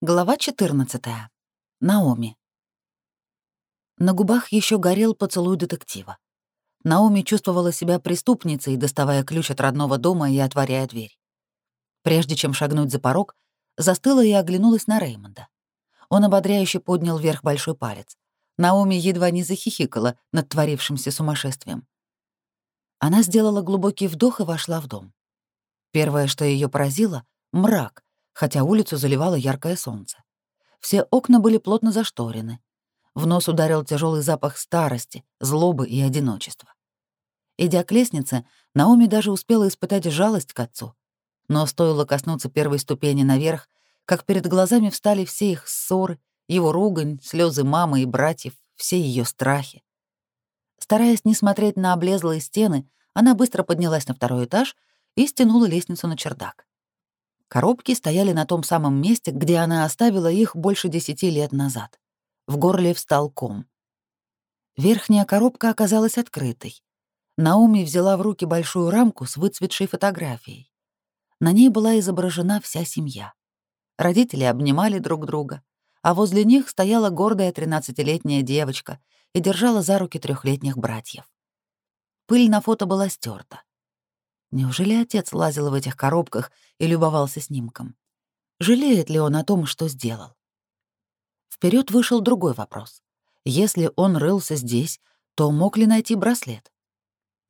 Глава 14. Наоми. На губах еще горел поцелуй детектива. Наоми чувствовала себя преступницей, доставая ключ от родного дома и отворяя дверь. Прежде чем шагнуть за порог, застыла и оглянулась на Реймонда. Он ободряюще поднял вверх большой палец. Наоми едва не захихикала над творившимся сумасшествием. Она сделала глубокий вдох и вошла в дом. Первое, что ее поразило — мрак, хотя улицу заливало яркое солнце. Все окна были плотно зашторены. В нос ударил тяжелый запах старости, злобы и одиночества. Идя к лестнице, Наоми даже успела испытать жалость к отцу. Но стоило коснуться первой ступени наверх, как перед глазами встали все их ссоры, его ругань, слезы мамы и братьев, все ее страхи. Стараясь не смотреть на облезлые стены, она быстро поднялась на второй этаж и стянула лестницу на чердак. Коробки стояли на том самом месте, где она оставила их больше десяти лет назад. В горле встал ком. Верхняя коробка оказалась открытой. Науми взяла в руки большую рамку с выцветшей фотографией. На ней была изображена вся семья. Родители обнимали друг друга, а возле них стояла гордая тринадцатилетняя девочка и держала за руки трехлетних братьев. Пыль на фото была стерта. Неужели отец лазил в этих коробках и любовался снимком? Жалеет ли он о том, что сделал? Вперед вышел другой вопрос. Если он рылся здесь, то мог ли найти браслет?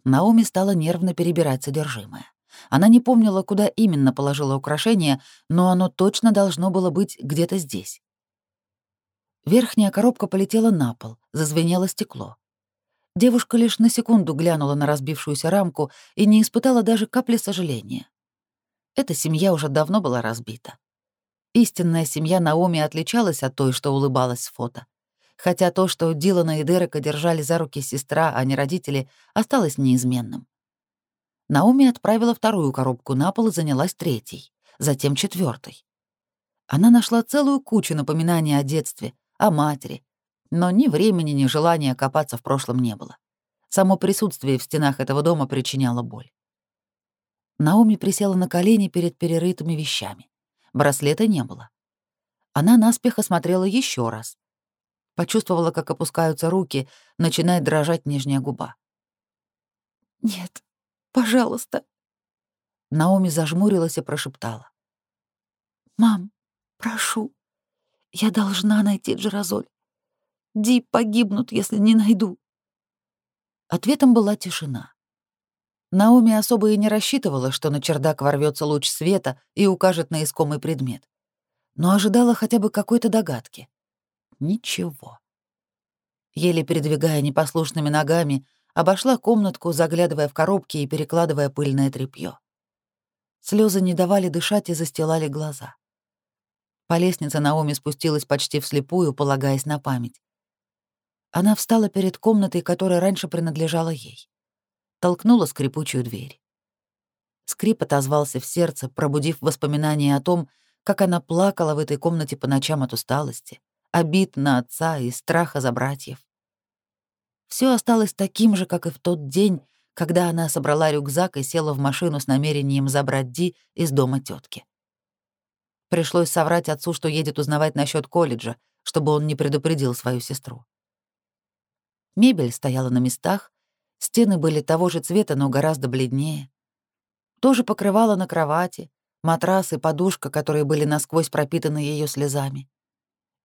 Наоми стала нервно перебирать содержимое. Она не помнила, куда именно положила украшение, но оно точно должно было быть где-то здесь. Верхняя коробка полетела на пол, зазвенело стекло. Девушка лишь на секунду глянула на разбившуюся рамку и не испытала даже капли сожаления. Эта семья уже давно была разбита. Истинная семья Наоми отличалась от той, что улыбалась с фото. Хотя то, что Дилана и Дерека держали за руки сестра, а не родители, осталось неизменным. Наоми отправила вторую коробку на пол и занялась третьей, затем четвертой. Она нашла целую кучу напоминаний о детстве, о матери, но ни времени, ни желания копаться в прошлом не было. Само присутствие в стенах этого дома причиняло боль. Наоми присела на колени перед перерытыми вещами. Браслета не было. Она наспех осмотрела еще раз. Почувствовала, как опускаются руки, начинает дрожать нижняя губа. «Нет, пожалуйста». Наоми зажмурилась и прошептала. «Мам, прошу, я должна найти Джеразоль. Ди погибнут, если не найду. Ответом была тишина. Наоми особо и не рассчитывала, что на чердак ворвется луч света и укажет на искомый предмет. Но ожидала хотя бы какой-то догадки. Ничего. Еле передвигая непослушными ногами, обошла комнатку, заглядывая в коробки и перекладывая пыльное тряпье. Слезы не давали дышать и застилали глаза. По лестнице Наоми спустилась почти вслепую, полагаясь на память. Она встала перед комнатой, которая раньше принадлежала ей. Толкнула скрипучую дверь. Скрип отозвался в сердце, пробудив воспоминания о том, как она плакала в этой комнате по ночам от усталости, обид на отца и страха за братьев. Все осталось таким же, как и в тот день, когда она собрала рюкзак и села в машину с намерением забрать Ди из дома тетки. Пришлось соврать отцу, что едет узнавать насчет колледжа, чтобы он не предупредил свою сестру. Мебель стояла на местах, стены были того же цвета, но гораздо бледнее. Тоже покрывало на кровати, матрас и подушка, которые были насквозь пропитаны ее слезами.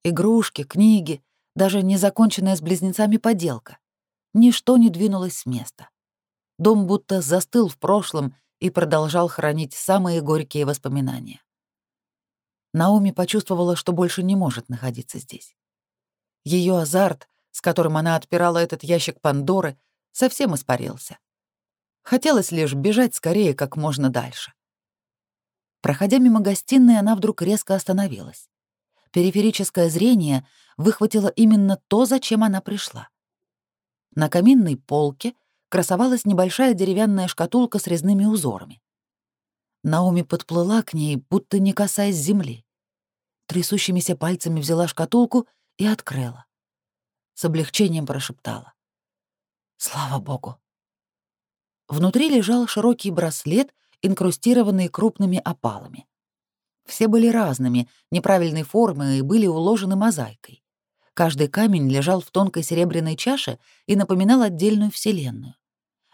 Игрушки, книги, даже незаконченная с близнецами поделка. Ничто не двинулось с места. Дом будто застыл в прошлом и продолжал хранить самые горькие воспоминания. Наоми почувствовала, что больше не может находиться здесь. Ее азарт, с которым она отпирала этот ящик Пандоры, совсем испарился. Хотелось лишь бежать скорее как можно дальше. Проходя мимо гостиной, она вдруг резко остановилась. Периферическое зрение выхватило именно то, зачем она пришла. На каминной полке красовалась небольшая деревянная шкатулка с резными узорами. Наоми подплыла к ней, будто не касаясь земли. Трясущимися пальцами взяла шкатулку и открыла с облегчением прошептала. «Слава богу!» Внутри лежал широкий браслет, инкрустированный крупными опалами. Все были разными, неправильной формы и были уложены мозаикой. Каждый камень лежал в тонкой серебряной чаше и напоминал отдельную вселенную.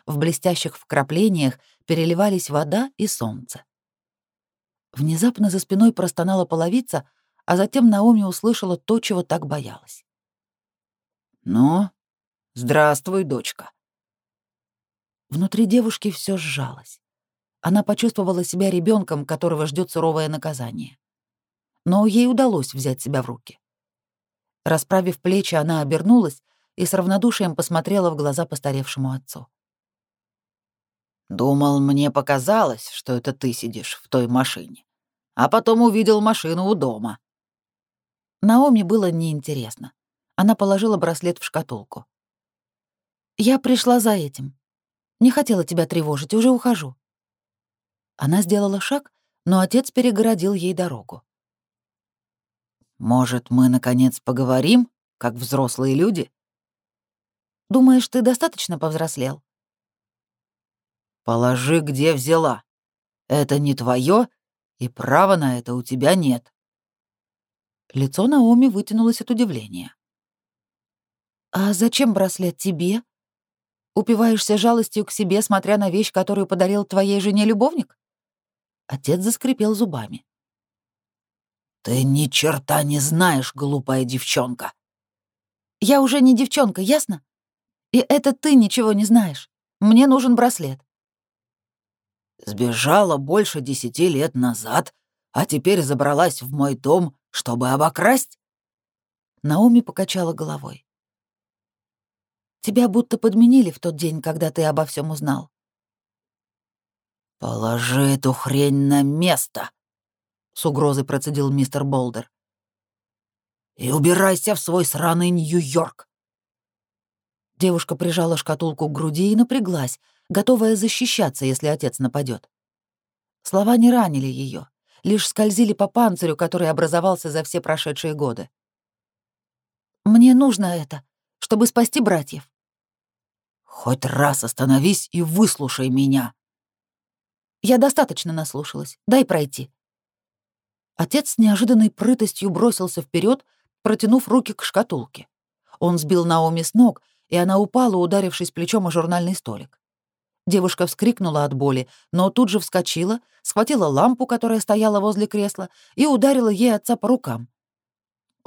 В блестящих вкраплениях переливались вода и солнце. Внезапно за спиной простонала половица, а затем Наоми услышала то, чего так боялась. «Ну, здравствуй, дочка». Внутри девушки все сжалось. Она почувствовала себя ребенком, которого ждет суровое наказание. Но ей удалось взять себя в руки. Расправив плечи, она обернулась и с равнодушием посмотрела в глаза постаревшему отцу. «Думал, мне показалось, что это ты сидишь в той машине, а потом увидел машину у дома». Наоми было неинтересно. Она положила браслет в шкатулку. «Я пришла за этим. Не хотела тебя тревожить, уже ухожу». Она сделала шаг, но отец перегородил ей дорогу. «Может, мы, наконец, поговорим, как взрослые люди?» «Думаешь, ты достаточно повзрослел?» «Положи, где взяла. Это не твое, и права на это у тебя нет». Лицо Наоми вытянулось от удивления. «А зачем браслет тебе? Упиваешься жалостью к себе, смотря на вещь, которую подарил твоей жене любовник?» Отец заскрипел зубами. «Ты ни черта не знаешь, глупая девчонка!» «Я уже не девчонка, ясно? И это ты ничего не знаешь. Мне нужен браслет». «Сбежала больше десяти лет назад, а теперь забралась в мой дом, чтобы обокрасть?» Наоми покачала головой. Тебя будто подменили в тот день, когда ты обо всем узнал. «Положи эту хрень на место!» — с угрозой процедил мистер Болдер. «И убирайся в свой сраный Нью-Йорк!» Девушка прижала шкатулку к груди и напряглась, готовая защищаться, если отец нападет. Слова не ранили ее, лишь скользили по панцирю, который образовался за все прошедшие годы. «Мне нужно это, чтобы спасти братьев». «Хоть раз остановись и выслушай меня». «Я достаточно наслушалась. Дай пройти». Отец с неожиданной прытостью бросился вперед, протянув руки к шкатулке. Он сбил Наоми с ног, и она упала, ударившись плечом о журнальный столик. Девушка вскрикнула от боли, но тут же вскочила, схватила лампу, которая стояла возле кресла, и ударила ей отца по рукам.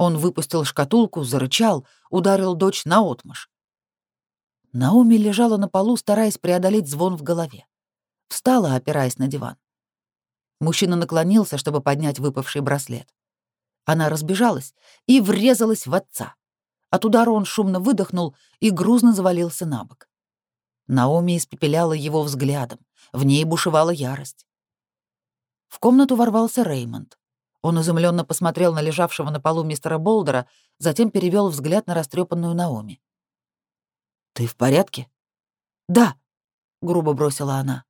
Он выпустил шкатулку, зарычал, ударил дочь наотмашь. Наоми лежала на полу, стараясь преодолеть звон в голове. Встала, опираясь на диван. Мужчина наклонился, чтобы поднять выпавший браслет. Она разбежалась и врезалась в отца. От удара он шумно выдохнул и грузно завалился на бок. Наоми испепеляла его взглядом, в ней бушевала ярость. В комнату ворвался Реймонд. Он изумленно посмотрел на лежавшего на полу мистера Болдера, затем перевел взгляд на растрепанную Наоми. «Ты в порядке?» «Да», — грубо бросила она.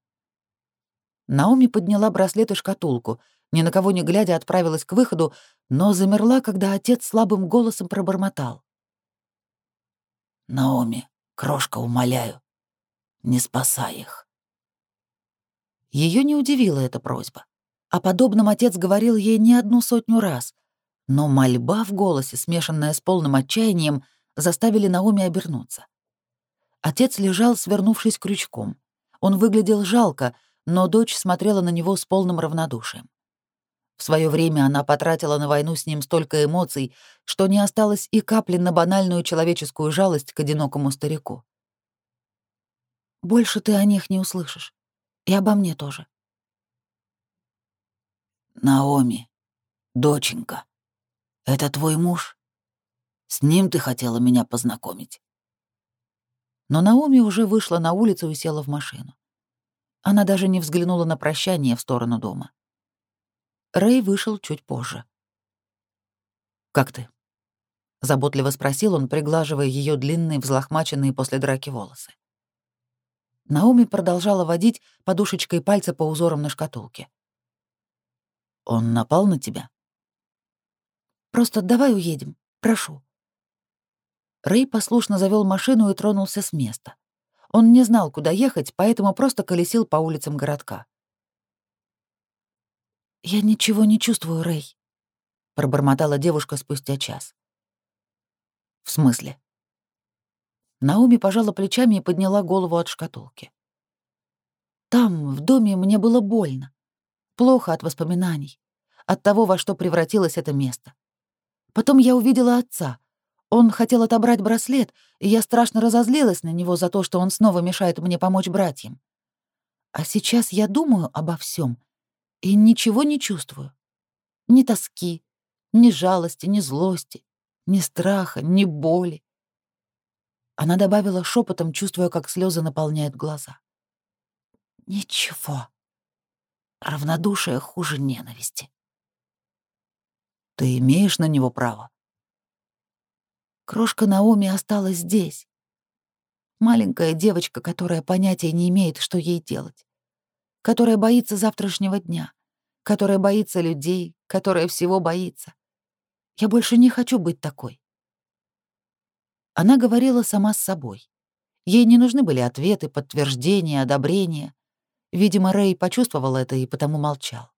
Наоми подняла браслет и шкатулку, ни на кого не глядя отправилась к выходу, но замерла, когда отец слабым голосом пробормотал. «Наоми, крошка, умоляю, не спасай их». Ее не удивила эта просьба. О подобном отец говорил ей не одну сотню раз, но мольба в голосе, смешанная с полным отчаянием, заставили Наоми обернуться. Отец лежал, свернувшись крючком. Он выглядел жалко, но дочь смотрела на него с полным равнодушием. В свое время она потратила на войну с ним столько эмоций, что не осталось и капли на банальную человеческую жалость к одинокому старику. «Больше ты о них не услышишь. И обо мне тоже. «Наоми, доченька, это твой муж? С ним ты хотела меня познакомить?» Но Наоми уже вышла на улицу и села в машину. Она даже не взглянула на прощание в сторону дома. Рэй вышел чуть позже. «Как ты?» — заботливо спросил он, приглаживая ее длинные, взлохмаченные после драки волосы. Наоми продолжала водить подушечкой пальца по узорам на шкатулке. Он напал на тебя? Просто давай уедем, прошу. Рэй послушно завел машину и тронулся с места. Он не знал, куда ехать, поэтому просто колесил по улицам городка. «Я ничего не чувствую, Рэй», — пробормотала девушка спустя час. «В смысле?» Науми пожала плечами и подняла голову от шкатулки. «Там, в доме, мне было больно. Плохо от воспоминаний, от того, во что превратилось это место. Потом я увидела отца. Он хотел отобрать браслет, и я страшно разозлилась на него за то, что он снова мешает мне помочь братьям. А сейчас я думаю обо всем и ничего не чувствую. Ни тоски, ни жалости, ни злости, ни страха, ни боли. Она добавила шепотом, чувствуя, как слезы наполняют глаза. Ничего. Равнодушие хуже ненависти. Ты имеешь на него право. Крошка Наоми осталась здесь. Маленькая девочка, которая понятия не имеет, что ей делать которая боится завтрашнего дня, которая боится людей, которая всего боится. Я больше не хочу быть такой. Она говорила сама с собой. Ей не нужны были ответы, подтверждения, одобрения. Видимо, Рэй почувствовал это и потому молчал.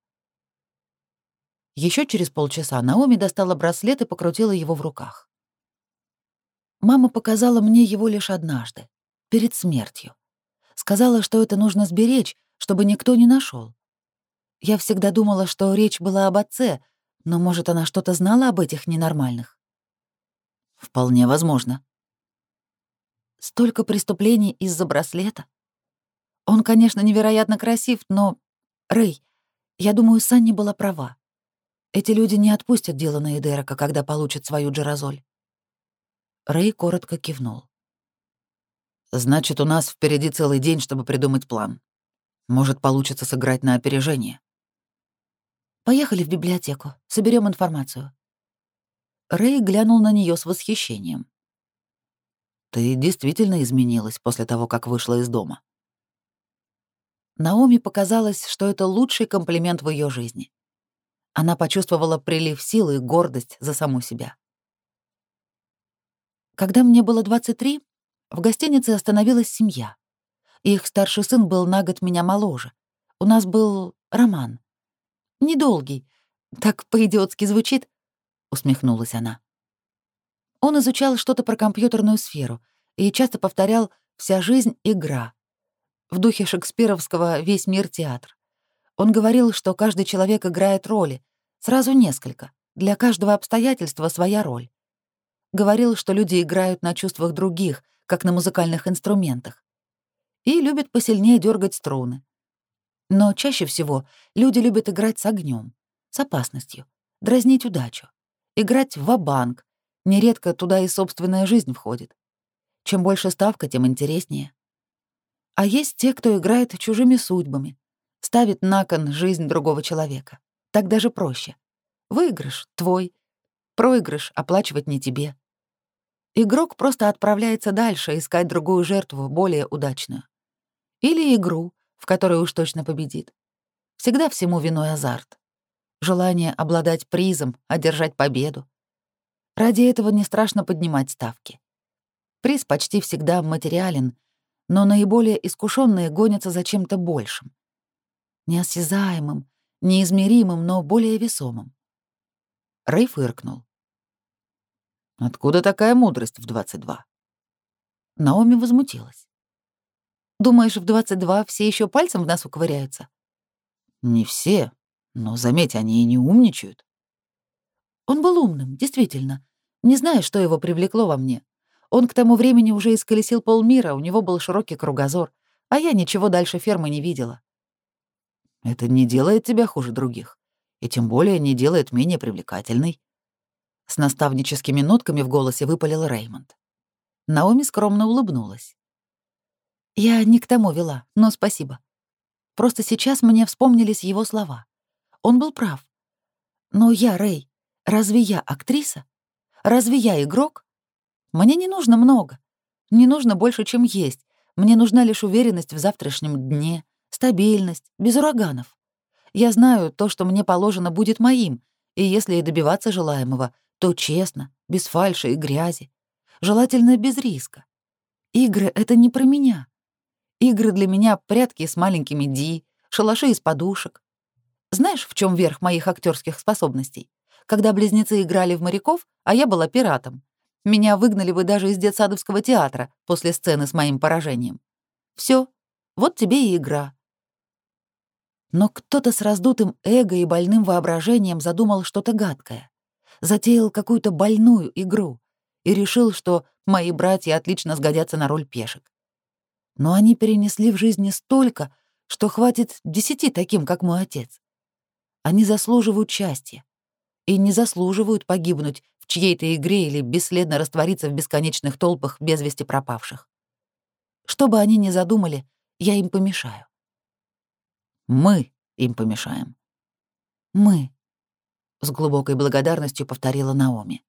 Еще через полчаса Наоми достала браслет и покрутила его в руках. Мама показала мне его лишь однажды, перед смертью. Сказала, что это нужно сберечь, чтобы никто не нашел. Я всегда думала, что речь была об отце, но, может, она что-то знала об этих ненормальных? Вполне возможно. Столько преступлений из-за браслета. Он, конечно, невероятно красив, но... Рэй, я думаю, Санни была права. Эти люди не отпустят Дилана и Дерека, когда получат свою Джеразоль. Рэй коротко кивнул. «Значит, у нас впереди целый день, чтобы придумать план. Может, получится сыграть на опережение. Поехали в библиотеку, соберем информацию. Рэй глянул на нее с восхищением. Ты действительно изменилась после того, как вышла из дома. Наоми показалось, что это лучший комплимент в ее жизни. Она почувствовала прилив силы и гордость за саму себя. Когда мне было 23, в гостинице остановилась семья. Их старший сын был на год меня моложе. У нас был роман. Недолгий. Так по-идиотски звучит, усмехнулась она. Он изучал что-то про компьютерную сферу и часто повторял «вся жизнь — игра». В духе шекспировского «весь мир — театр». Он говорил, что каждый человек играет роли, сразу несколько, для каждого обстоятельства своя роль. Говорил, что люди играют на чувствах других, как на музыкальных инструментах и любят посильнее дергать струны. Но чаще всего люди любят играть с огнем, с опасностью, дразнить удачу, играть в банк нередко туда и собственная жизнь входит. Чем больше ставка, тем интереснее. А есть те, кто играет чужими судьбами, ставит на кон жизнь другого человека. Так даже проще. Выигрыш — твой, проигрыш — оплачивать не тебе. Игрок просто отправляется дальше искать другую жертву, более удачную. Или игру, в которой уж точно победит. Всегда всему виной азарт. Желание обладать призом, одержать победу. Ради этого не страшно поднимать ставки. Приз почти всегда материален, но наиболее искушенные гонятся за чем-то большим. Неосязаемым, неизмеримым, но более весомым. Рэй фыркнул. «Откуда такая мудрость в 22?» Наоми возмутилась. Думаешь, в 22 все еще пальцем в носу ковыряются? Не все, но, заметь, они и не умничают. Он был умным, действительно. Не знаю, что его привлекло во мне. Он к тому времени уже исколесил полмира, у него был широкий кругозор, а я ничего дальше фермы не видела. Это не делает тебя хуже других, и тем более не делает менее привлекательной. С наставническими нотками в голосе выпалил Реймонд. Наоми скромно улыбнулась. Я не к тому вела, но спасибо. Просто сейчас мне вспомнились его слова. Он был прав. Но я, Рэй, разве я актриса? Разве я игрок? Мне не нужно много. Не нужно больше, чем есть. Мне нужна лишь уверенность в завтрашнем дне, стабильность, без ураганов. Я знаю, то, что мне положено, будет моим, и если и добиваться желаемого, то честно, без фальши и грязи. Желательно без риска. Игры — это не про меня. Игры для меня — прятки с маленькими Ди, шалаши из подушек. Знаешь, в чем верх моих актерских способностей? Когда близнецы играли в моряков, а я была пиратом. Меня выгнали бы даже из детсадовского театра после сцены с моим поражением. Все, вот тебе и игра. Но кто-то с раздутым эго и больным воображением задумал что-то гадкое. Затеял какую-то больную игру и решил, что мои братья отлично сгодятся на роль пешек. Но они перенесли в жизни столько, что хватит десяти таким, как мой отец. Они заслуживают счастья и не заслуживают погибнуть чьей-то игре или бесследно раствориться в бесконечных толпах без вести пропавших. Что бы они ни задумали, я им помешаю. Мы им помешаем. Мы, с глубокой благодарностью повторила Наоми.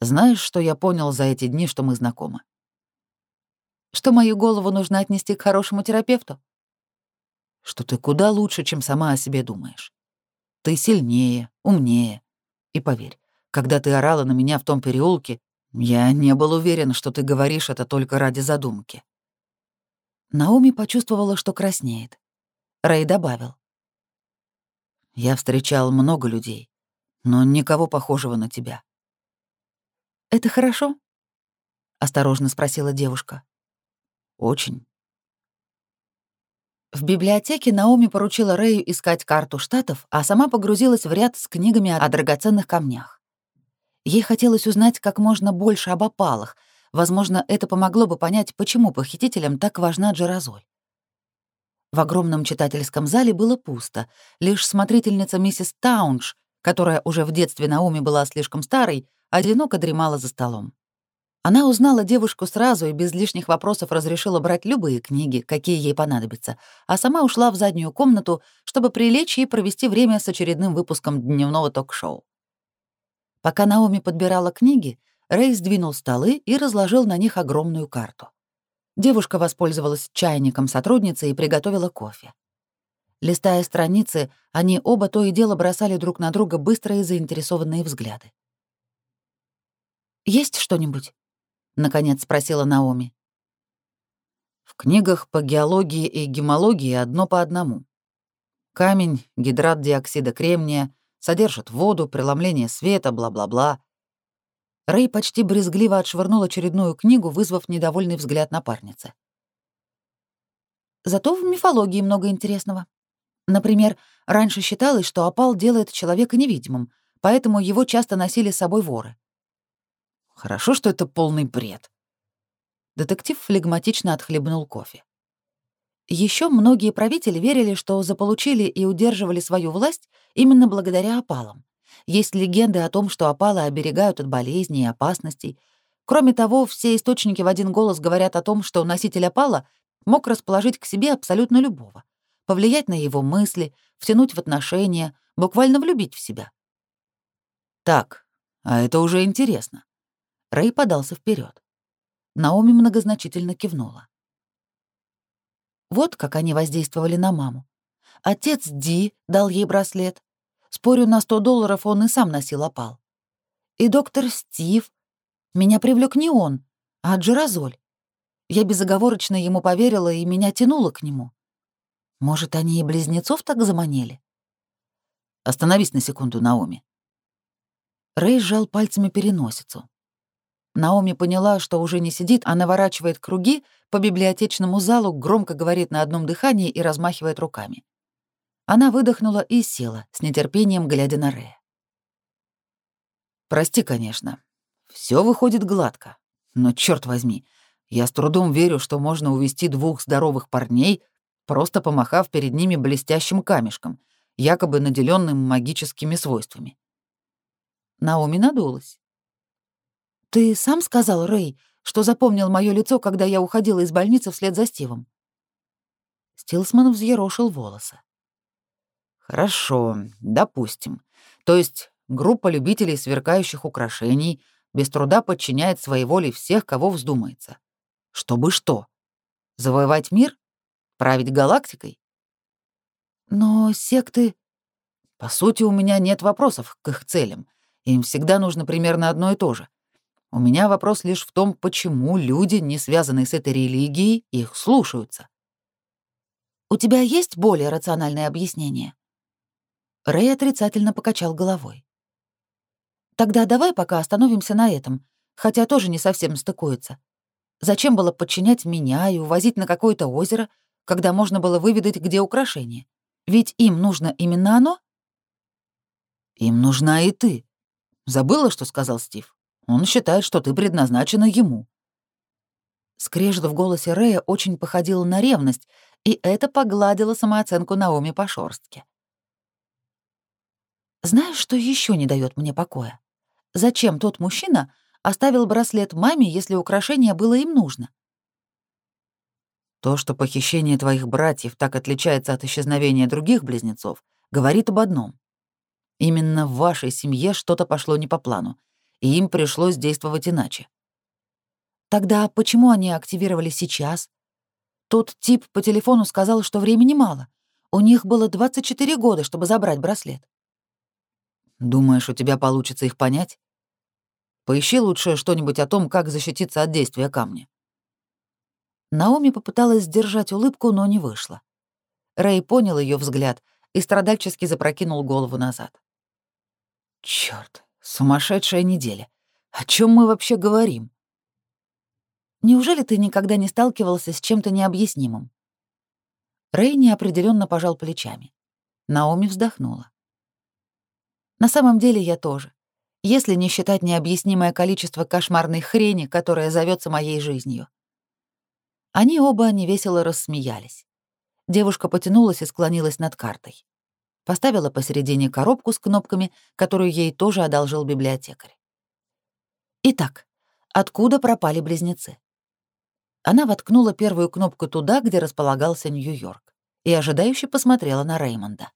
Знаешь, что я понял за эти дни, что мы знакомы? Что мою голову нужно отнести к хорошему терапевту? Что ты куда лучше, чем сама о себе думаешь. Ты сильнее, умнее. И поверь, когда ты орала на меня в том переулке, я не был уверен, что ты говоришь это только ради задумки. Наоми почувствовала, что краснеет. Рэй добавил. «Я встречал много людей, но никого похожего на тебя». «Это хорошо?» — осторожно спросила девушка. «Очень». В библиотеке Наоми поручила Рэю искать карту штатов, а сама погрузилась в ряд с книгами о драгоценных камнях. Ей хотелось узнать как можно больше об опалах — Возможно, это помогло бы понять, почему похитителям так важна Джеразоль. В огромном читательском зале было пусто. Лишь смотрительница миссис Таунш, которая уже в детстве Наоми была слишком старой, одиноко дремала за столом. Она узнала девушку сразу и без лишних вопросов разрешила брать любые книги, какие ей понадобятся, а сама ушла в заднюю комнату, чтобы прилечь и провести время с очередным выпуском дневного ток-шоу. Пока Наоми подбирала книги, Рэй сдвинул столы и разложил на них огромную карту. Девушка воспользовалась чайником сотрудницы и приготовила кофе. Листая страницы, они оба то и дело бросали друг на друга быстрые заинтересованные взгляды. «Есть что-нибудь?» — наконец спросила Наоми. «В книгах по геологии и гемологии одно по одному. Камень, гидрат диоксида кремния, содержит воду, преломление света, бла-бла-бла. Рэй почти брезгливо отшвырнул очередную книгу, вызвав недовольный взгляд напарницы. Зато в мифологии много интересного. Например, раньше считалось, что опал делает человека невидимым, поэтому его часто носили с собой воры. Хорошо, что это полный бред. Детектив флегматично отхлебнул кофе. Еще многие правители верили, что заполучили и удерживали свою власть именно благодаря опалам. Есть легенды о том, что опалы оберегают от болезней и опасностей. Кроме того, все источники в один голос говорят о том, что носитель опала мог расположить к себе абсолютно любого, повлиять на его мысли, втянуть в отношения, буквально влюбить в себя. Так, а это уже интересно. Рэй подался вперед. Наоми многозначительно кивнула. Вот как они воздействовали на маму. Отец Ди дал ей браслет, Спорю, на 100 долларов он и сам носил опал. И доктор Стив. Меня привлек не он, а Джеразоль. Я безоговорочно ему поверила, и меня тянуло к нему. Может, они и близнецов так заманили? Остановись на секунду, Наоми. Рэй сжал пальцами переносицу. Наоми поняла, что уже не сидит, а наворачивает круги по библиотечному залу, громко говорит на одном дыхании и размахивает руками. Она выдохнула и села, с нетерпением глядя на Рэя. «Прости, конечно. Все выходит гладко. Но, черт возьми, я с трудом верю, что можно увести двух здоровых парней, просто помахав перед ними блестящим камешком, якобы наделенным магическими свойствами». Наоми надулась. «Ты сам сказал, Рэй, что запомнил мое лицо, когда я уходила из больницы вслед за Стивом?» Стилсман взъерошил волосы. Хорошо, допустим. То есть группа любителей сверкающих украшений без труда подчиняет своей воле всех, кого вздумается. Чтобы что? Завоевать мир? Править галактикой? Но секты... По сути, у меня нет вопросов к их целям. Им всегда нужно примерно одно и то же. У меня вопрос лишь в том, почему люди, не связанные с этой религией, их слушаются. У тебя есть более рациональное объяснение?» Рэй отрицательно покачал головой. «Тогда давай пока остановимся на этом, хотя тоже не совсем стыкуется. Зачем было подчинять меня и увозить на какое-то озеро, когда можно было выведать, где украшение? Ведь им нужно именно оно?» «Им нужна и ты. Забыла, что сказал Стив? Он считает, что ты предназначена ему». Скрежет в голосе Рэя очень походил на ревность, и это погладило самооценку Наоми по шорстке. Знаешь, что еще не дает мне покоя? Зачем тот мужчина оставил браслет маме, если украшение было им нужно? То, что похищение твоих братьев так отличается от исчезновения других близнецов, говорит об одном. Именно в вашей семье что-то пошло не по плану, и им пришлось действовать иначе. Тогда почему они активировали сейчас? Тот тип по телефону сказал, что времени мало. У них было 24 года, чтобы забрать браслет. Думаешь, у тебя получится их понять? Поищи лучше что-нибудь о том, как защититься от действия камня. Наоми попыталась сдержать улыбку, но не вышло. Рэй понял ее взгляд и страдальчески запрокинул голову назад. Черт, сумасшедшая неделя. О чем мы вообще говорим? Неужели ты никогда не сталкивался с чем-то необъяснимым? Рэй неопределенно пожал плечами. Наоми вздохнула. На самом деле я тоже. Если не считать необъяснимое количество кошмарной хрени, которая зовется моей жизнью. Они оба невесело рассмеялись. Девушка потянулась и склонилась над картой. Поставила посередине коробку с кнопками, которую ей тоже одолжил библиотекарь. Итак, откуда пропали близнецы? Она воткнула первую кнопку туда, где располагался Нью-Йорк, и ожидающе посмотрела на Реймонда.